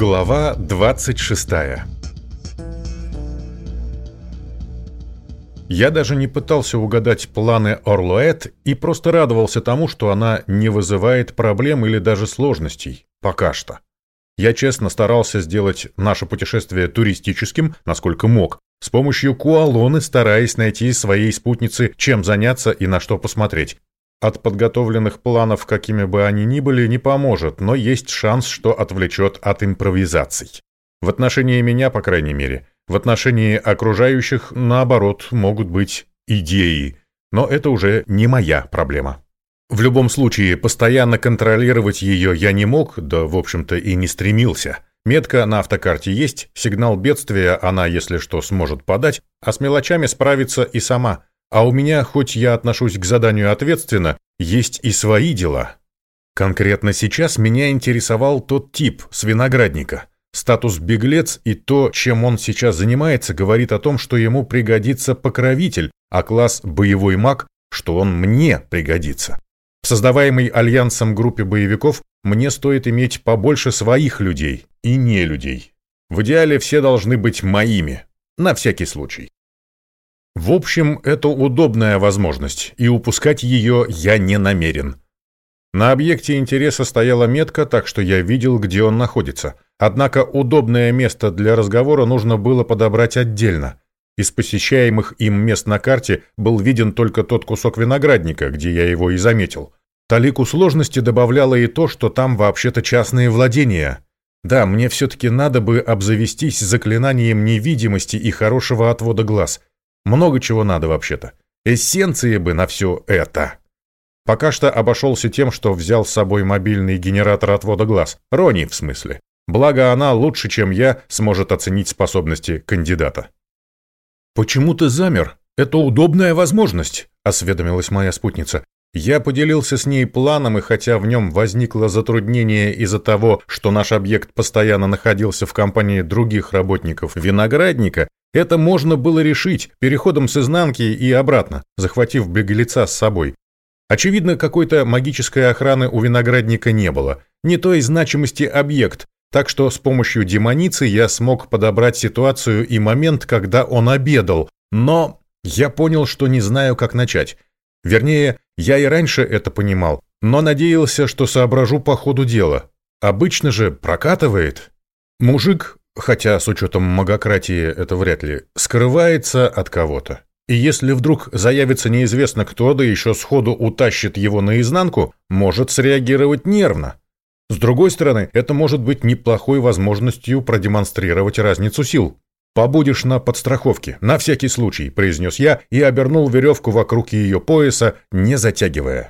Глава 26 Я даже не пытался угадать планы Орлуэт и просто радовался тому, что она не вызывает проблем или даже сложностей. Пока что. Я честно старался сделать наше путешествие туристическим, насколько мог, с помощью Куалоны стараясь найти своей спутнице, чем заняться и на что посмотреть. От подготовленных планов, какими бы они ни были, не поможет, но есть шанс, что отвлечет от импровизаций. В отношении меня, по крайней мере. В отношении окружающих, наоборот, могут быть идеи. Но это уже не моя проблема. В любом случае, постоянно контролировать ее я не мог, да, в общем-то, и не стремился. Метка на автокарте есть, сигнал бедствия она, если что, сможет подать, а с мелочами справится и сама – а у меня, хоть я отношусь к заданию ответственно, есть и свои дела. Конкретно сейчас меня интересовал тот тип с виноградника. Статус беглец и то, чем он сейчас занимается, говорит о том, что ему пригодится покровитель, а класс боевой маг, что он мне пригодится. В создаваемой альянсом группе боевиков мне стоит иметь побольше своих людей и не людей. В идеале все должны быть моими, на всякий случай. В общем, это удобная возможность, и упускать ее я не намерен. На объекте интереса стояла метка, так что я видел, где он находится. Однако удобное место для разговора нужно было подобрать отдельно. Из посещаемых им мест на карте был виден только тот кусок виноградника, где я его и заметил. Талику сложности добавляло и то, что там вообще-то частные владения. Да, мне все-таки надо бы обзавестись заклинанием невидимости и хорошего отвода глаз – много чего надо вообще-то. Эссенции бы на все это. Пока что обошелся тем, что взял с собой мобильный генератор отвода глаз. Рони, в смысле. Благо она лучше, чем я, сможет оценить способности кандидата. «Почему ты замер? Это удобная возможность», — осведомилась моя спутница. Я поделился с ней планом, и хотя в нем возникло затруднение из-за того, что наш объект постоянно находился в компании других работников виноградника, это можно было решить переходом с изнанки и обратно, захватив беглеца с собой. Очевидно, какой-то магической охраны у виноградника не было, не той значимости объект, так что с помощью демоницы я смог подобрать ситуацию и момент, когда он обедал, но я понял, что не знаю, как начать. Вернее, я и раньше это понимал, но надеялся, что соображу по ходу дела. Обычно же прокатывает. Мужик хотя с учетом магократии это вряд ли, скрывается от кого-то. И если вдруг заявится неизвестно кто, да еще сходу утащит его наизнанку, может среагировать нервно. С другой стороны, это может быть неплохой возможностью продемонстрировать разницу сил. «Побудешь на подстраховке, на всякий случай», – произнес я и обернул веревку вокруг ее пояса, не затягивая.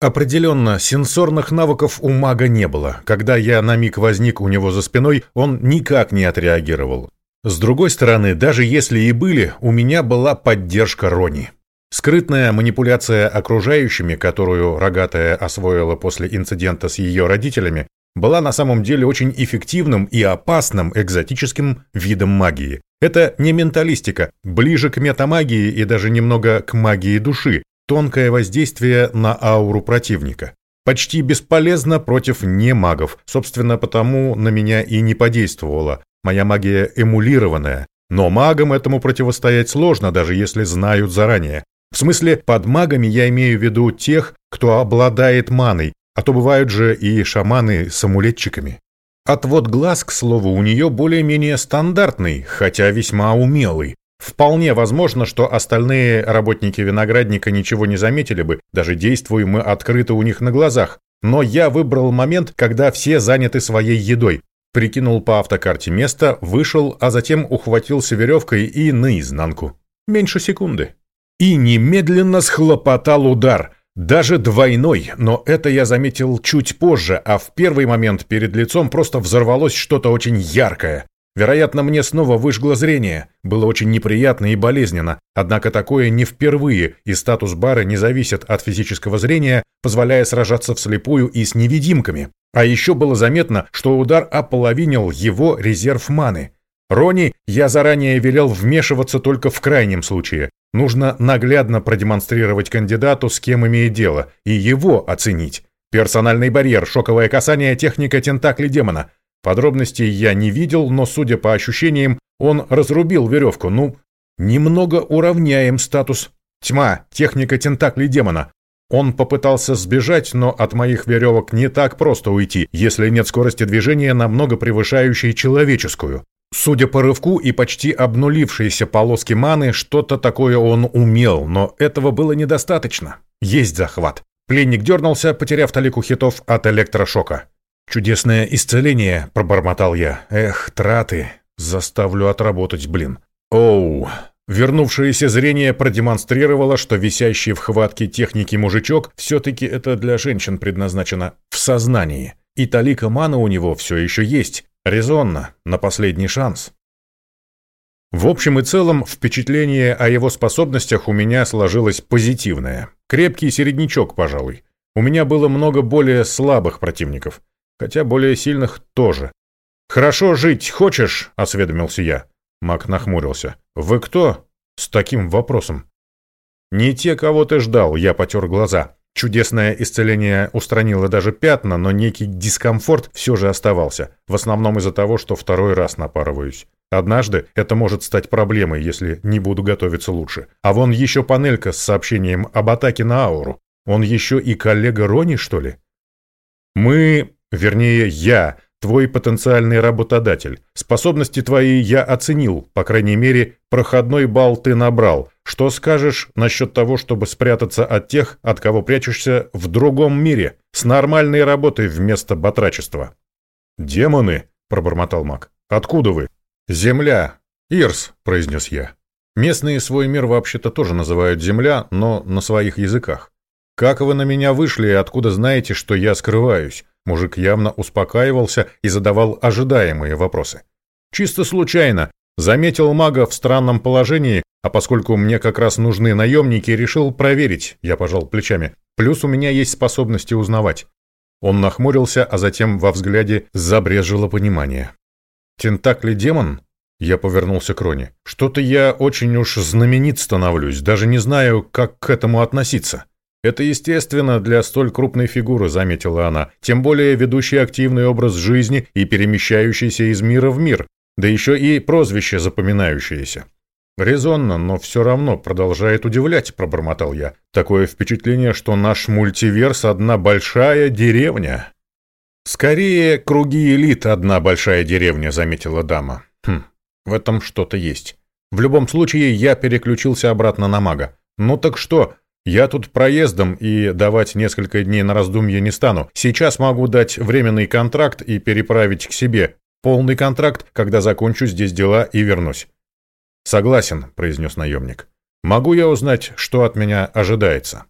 Определенно, сенсорных навыков у мага не было. Когда я на миг возник у него за спиной, он никак не отреагировал. С другой стороны, даже если и были, у меня была поддержка Рони. Скрытная манипуляция окружающими, которую Рогатая освоила после инцидента с ее родителями, была на самом деле очень эффективным и опасным экзотическим видом магии. Это не менталистика, ближе к метамагии и даже немного к магии души, тонкое воздействие на ауру противника. Почти бесполезно против немагов, собственно, потому на меня и не подействовала. Моя магия эмулированная. Но магам этому противостоять сложно, даже если знают заранее. В смысле, под магами я имею в виду тех, кто обладает маной, а то бывают же и шаманы с амулетчиками. Отвод глаз, к слову, у нее более-менее стандартный, хотя весьма умелый. Вполне возможно, что остальные работники виноградника ничего не заметили бы, даже действуя мы открыто у них на глазах. Но я выбрал момент, когда все заняты своей едой. Прикинул по автокарте место, вышел, а затем ухватился веревкой и наизнанку. Меньше секунды. И немедленно схлопотал удар. Даже двойной, но это я заметил чуть позже, а в первый момент перед лицом просто взорвалось что-то очень яркое. Вероятно, мне снова выжгло зрение. Было очень неприятно и болезненно. Однако такое не впервые, и статус бара не зависит от физического зрения, позволяя сражаться вслепую и с невидимками. А еще было заметно, что удар ополовинил его резерв маны. Рони я заранее велел вмешиваться только в крайнем случае. Нужно наглядно продемонстрировать кандидату, с кем имеет дело, и его оценить. Персональный барьер, шоковое касание, техника тентакли демона – Подробностей я не видел, но, судя по ощущениям, он разрубил веревку. Ну, немного уравняем статус. Тьма, техника тентаклей демона. Он попытался сбежать, но от моих веревок не так просто уйти, если нет скорости движения, намного превышающей человеческую. Судя по рывку и почти обнулившейся полоски маны, что-то такое он умел, но этого было недостаточно. Есть захват. Пленник дернулся, потеряв талику хитов от электрошока. «Чудесное исцеление», — пробормотал я. «Эх, траты. Заставлю отработать, блин». «Оу». Вернувшееся зрение продемонстрировало, что висящий в хватке техники мужичок все-таки это для женщин предназначено в сознании. И талика мана у него все еще есть. Резонно, на последний шанс. В общем и целом, впечатление о его способностях у меня сложилось позитивное. Крепкий середнячок, пожалуй. У меня было много более слабых противников. Хотя более сильных тоже. «Хорошо жить хочешь?» – осведомился я. Мак нахмурился. «Вы кто?» «С таким вопросом». «Не те, кого ты ждал», – я потер глаза. Чудесное исцеление устранило даже пятна, но некий дискомфорт все же оставался, в основном из-за того, что второй раз напарываюсь. Однажды это может стать проблемой, если не буду готовиться лучше. А вон еще панелька с сообщением об атаке на ауру. Он еще и коллега Рони, что ли? Мы, вернее, я, твой потенциальный работодатель. Способности твои я оценил, по крайней мере, проходной балл ты набрал. Что скажешь насчет того, чтобы спрятаться от тех, от кого прячешься в другом мире, с нормальной работой вместо батрачества? «Демоны!» — пробормотал маг. «Откуда вы?» «Земля. Ирс», — произнес я. Местные свой мир вообще-то тоже называют Земля, но на своих языках. «Как вы на меня вышли и откуда знаете, что я скрываюсь?» Мужик явно успокаивался и задавал ожидаемые вопросы. «Чисто случайно. Заметил мага в странном положении, а поскольку мне как раз нужны наемники, решил проверить, я пожал плечами. Плюс у меня есть способности узнавать». Он нахмурился, а затем во взгляде забрежило понимание. «Тентакли демон?» Я повернулся к Роне. «Что-то я очень уж знаменит становлюсь, даже не знаю, как к этому относиться». «Это естественно для столь крупной фигуры», — заметила она, «тем более ведущий активный образ жизни и перемещающийся из мира в мир, да еще и прозвище запоминающееся». «Резонно, но все равно продолжает удивлять», — пробормотал я. «Такое впечатление, что наш мультиверс — одна большая деревня». «Скорее, круги элит — одна большая деревня», — заметила дама. «Хм, в этом что-то есть. В любом случае, я переключился обратно на мага. Ну так что, я тут проездом и давать несколько дней на раздумье не стану. Сейчас могу дать временный контракт и переправить к себе. Полный контракт, когда закончу здесь дела и вернусь. Согласен, произнес наемник. Могу я узнать, что от меня ожидается?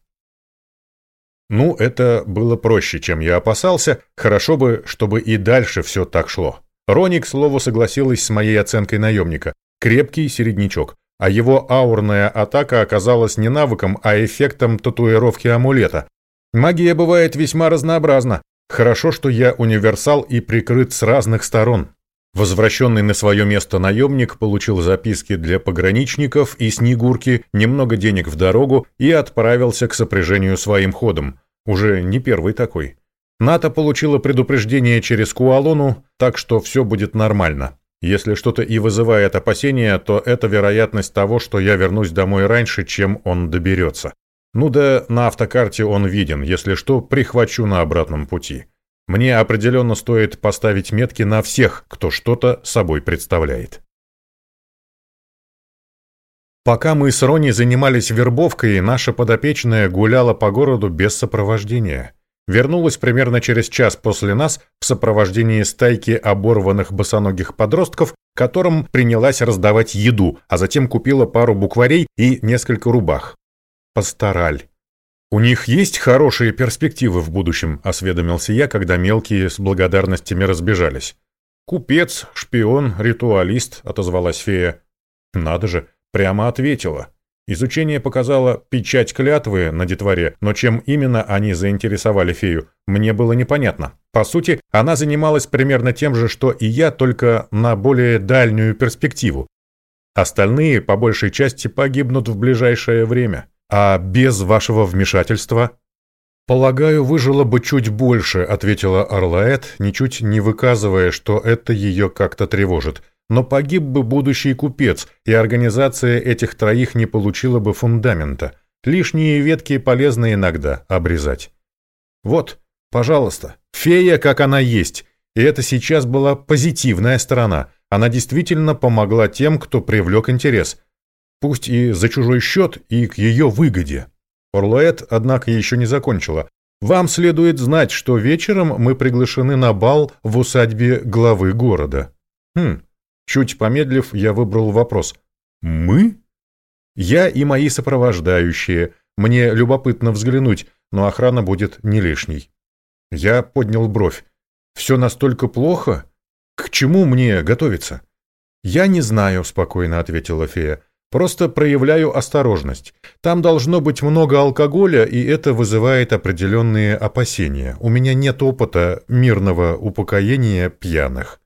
Ну, это было проще, чем я опасался. Хорошо бы, чтобы и дальше все так шло. Рони, к слову, согласилась с моей оценкой наемника. Крепкий середнячок а его аурная атака оказалась не навыком, а эффектом татуировки амулета. Магия бывает весьма разнообразна. Хорошо, что я универсал и прикрыт с разных сторон. Возвращенный на свое место наемник получил записки для пограничников и Снегурки, немного денег в дорогу и отправился к сопряжению своим ходом. Уже не первый такой. НАТО получила предупреждение через Куалону, так что все будет нормально. Если что-то и вызывает опасения, то это вероятность того, что я вернусь домой раньше, чем он доберется. Ну да, на автокарте он виден, если что, прихвачу на обратном пути. Мне определенно стоит поставить метки на всех, кто что-то собой представляет. Пока мы с Рони занимались вербовкой, наша подопечная гуляла по городу без сопровождения вернулась примерно через час после нас в сопровождении стайки оборванных босоногих подростков, которым принялась раздавать еду, а затем купила пару букварей и несколько рубах. Пастораль. «У них есть хорошие перспективы в будущем», — осведомился я, когда мелкие с благодарностями разбежались. «Купец, шпион, ритуалист», — отозвалась фея. «Надо же, прямо ответила». Изучение показало печать клятвы на детворе, но чем именно они заинтересовали фею, мне было непонятно. По сути, она занималась примерно тем же, что и я, только на более дальнюю перспективу. Остальные, по большей части, погибнут в ближайшее время. А без вашего вмешательства? «Полагаю, выжило бы чуть больше», — ответила Орлаэт, ничуть не выказывая, что это ее как-то тревожит. «Но погиб бы будущий купец, и организация этих троих не получила бы фундамента. Лишние ветки полезно иногда обрезать». «Вот, пожалуйста, фея, как она есть. И это сейчас была позитивная сторона. Она действительно помогла тем, кто привлек интерес. Пусть и за чужой счет, и к ее выгоде. Орлуэт, однако, еще не закончила. «Вам следует знать, что вечером мы приглашены на бал в усадьбе главы города». «Хм». Чуть помедлив, я выбрал вопрос. «Мы?» «Я и мои сопровождающие. Мне любопытно взглянуть, но охрана будет не лишней». Я поднял бровь. Все настолько плохо? К чему мне готовиться? Я не знаю, спокойно ответила фея. Просто проявляю осторожность. Там должно быть много алкоголя, и это вызывает определенные опасения. У меня нет опыта мирного упокоения пьяных.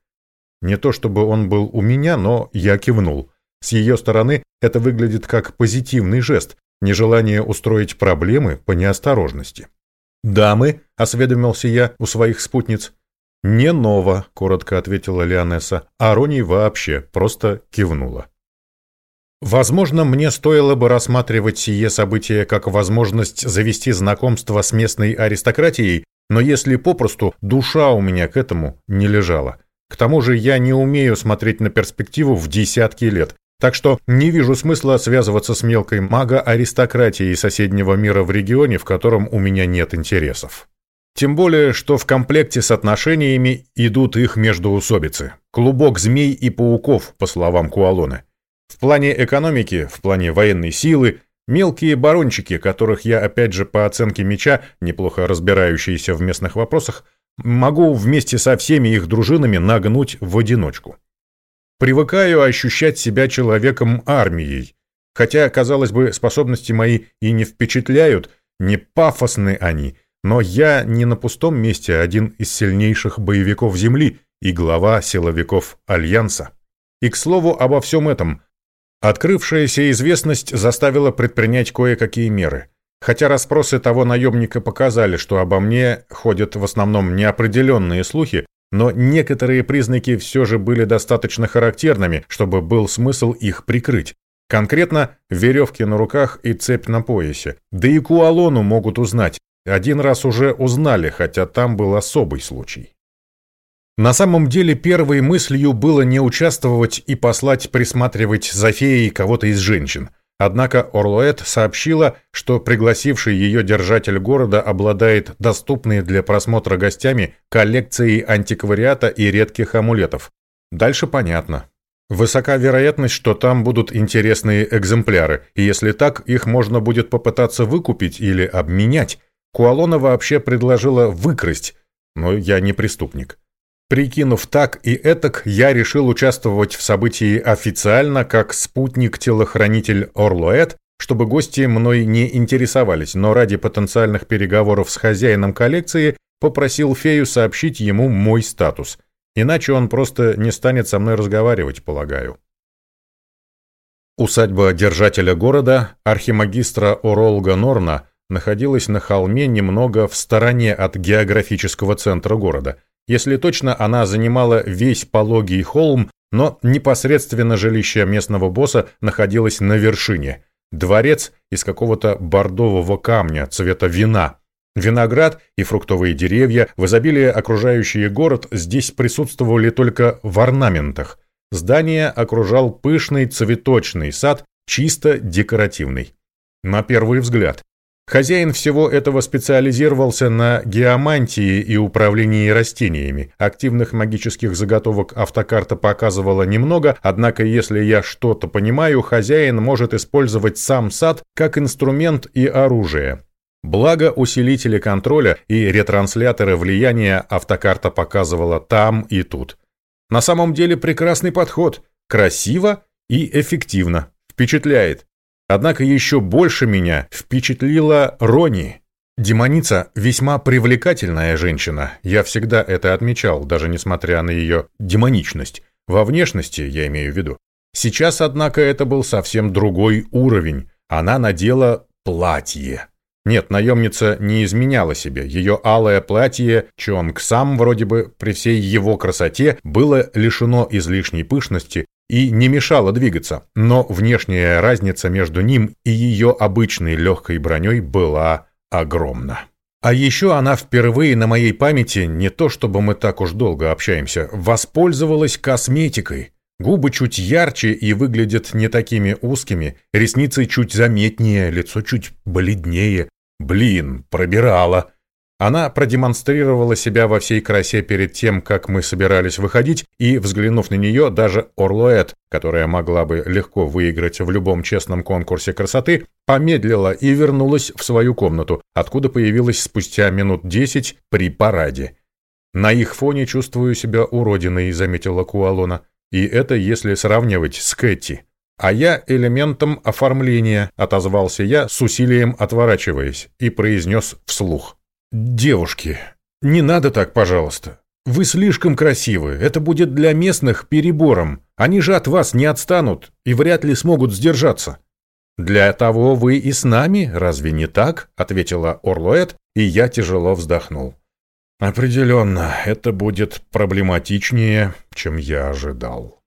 Не то чтобы он был у меня, но я кивнул. С ее стороны это выглядит как позитивный жест, нежелание устроить проблемы по неосторожности. «Дамы», — осведомился я у своих спутниц, «Не ново», — коротко ответила Леонесса, а Рони вообще просто кивнула. Возможно, мне стоило бы рассматривать сие событие как возможность завести знакомство с местной аристократией, но если попросту душа у меня к этому не лежала. К тому же я не умею смотреть на перспективу в десятки лет, так что не вижу смысла связываться с мелкой мага-аристократией соседнего мира в регионе, в котором у меня нет интересов. Тем более, что в комплекте с отношениями идут их междоусобицы. Клубок змей и пауков, по словам Куалоны. В плане экономики, в плане военной силы, мелкие барончики, которых я, опять же, по оценке меча, неплохо разбирающиеся в местных вопросах, могу вместе со всеми их дружинами нагнуть в одиночку. Привыкаю ощущать себя человеком-армией. Хотя, казалось бы, способности мои и не впечатляют, не пафосны они – но я не на пустом месте один из сильнейших боевиков Земли и глава силовиков Альянса. И, к слову, обо всем этом. Открывшаяся известность заставила предпринять кое-какие меры. Хотя расспросы того наемника показали, что обо мне ходят в основном неопределенные слухи, но некоторые признаки все же были достаточно характерными, чтобы был смысл их прикрыть. Конкретно веревки на руках и цепь на поясе. Да и Куалону могут узнать, один раз уже узнали, хотя там был особый случай. На самом деле первой мыслью было не участвовать и послать присматривать за феей кого-то из женщин. Однако Орлоэт сообщила, что пригласивший ее держатель города обладает доступной для просмотра гостями коллекцией антиквариата и редких амулетов. Дальше понятно. Высока вероятность, что там будут интересные экземпляры, и если так, их можно будет попытаться выкупить или обменять, Куалона вообще предложила выкрасть, но я не преступник. Прикинув так и этак, я решил участвовать в событии официально как спутник-телохранитель Орлоэт, чтобы гости мной не интересовались, но ради потенциальных переговоров с хозяином коллекции попросил фею сообщить ему мой статус. Иначе он просто не станет со мной разговаривать, полагаю. Усадьба держателя города, архимагистра Оролга Норна, находилась на холме немного в стороне от географического центра города. Если точно, она занимала весь пологий холм, но непосредственно жилище местного босса находилось на вершине. Дворец из какого-то бордового камня цвета вина. Виноград и фруктовые деревья, в изобилии окружающие город, здесь присутствовали только в орнаментах. Здание окружал пышный цветочный сад, чисто декоративный. На первый взгляд, Хозяин всего этого специализировался на геомантии и управлении растениями. Активных магических заготовок автокарта показывала немного, однако если я что-то понимаю, хозяин может использовать сам сад как инструмент и оружие. Благо усилители контроля и ретрансляторы влияния автокарта показывала там и тут. На самом деле прекрасный подход. Красиво и эффективно. Впечатляет. Однако еще больше меня впечатлила Рони. Демоница весьма привлекательная женщина, я всегда это отмечал, даже несмотря на ее демоничность. Во внешности, я имею в виду. Сейчас, однако, это был совсем другой уровень. Она надела платье. Нет, наемница не изменяла себе. Ее алое платье, Чонг сам вроде бы при всей его красоте, было лишено излишней пышности и не мешало двигаться. Но внешняя разница между ним и ее обычной легкой броней была огромна. А еще она впервые на моей памяти, не то чтобы мы так уж долго общаемся, воспользовалась косметикой. Губы чуть ярче и выглядят не такими узкими, ресницы чуть заметнее, лицо чуть бледнее. Блин, пробирала. Она продемонстрировала себя во всей красе перед тем, как мы собирались выходить, и, взглянув на нее, даже Орлоэт, которая могла бы легко выиграть в любом честном конкурсе красоты, помедлила и вернулась в свою комнату, откуда появилась спустя минут десять при параде. «На их фоне чувствую себя уродиной», — заметила Куалона. «И это если сравнивать с Кэти». «А я элементом оформления», — отозвался я, с усилием отворачиваясь, и произнес вслух. «Девушки, не надо так, пожалуйста. Вы слишком красивы, это будет для местных перебором. Они же от вас не отстанут и вряд ли смогут сдержаться». «Для того вы и с нами, разве не так?» — ответила Орлоэт, и я тяжело вздохнул. «Определенно, это будет проблематичнее, чем я ожидал».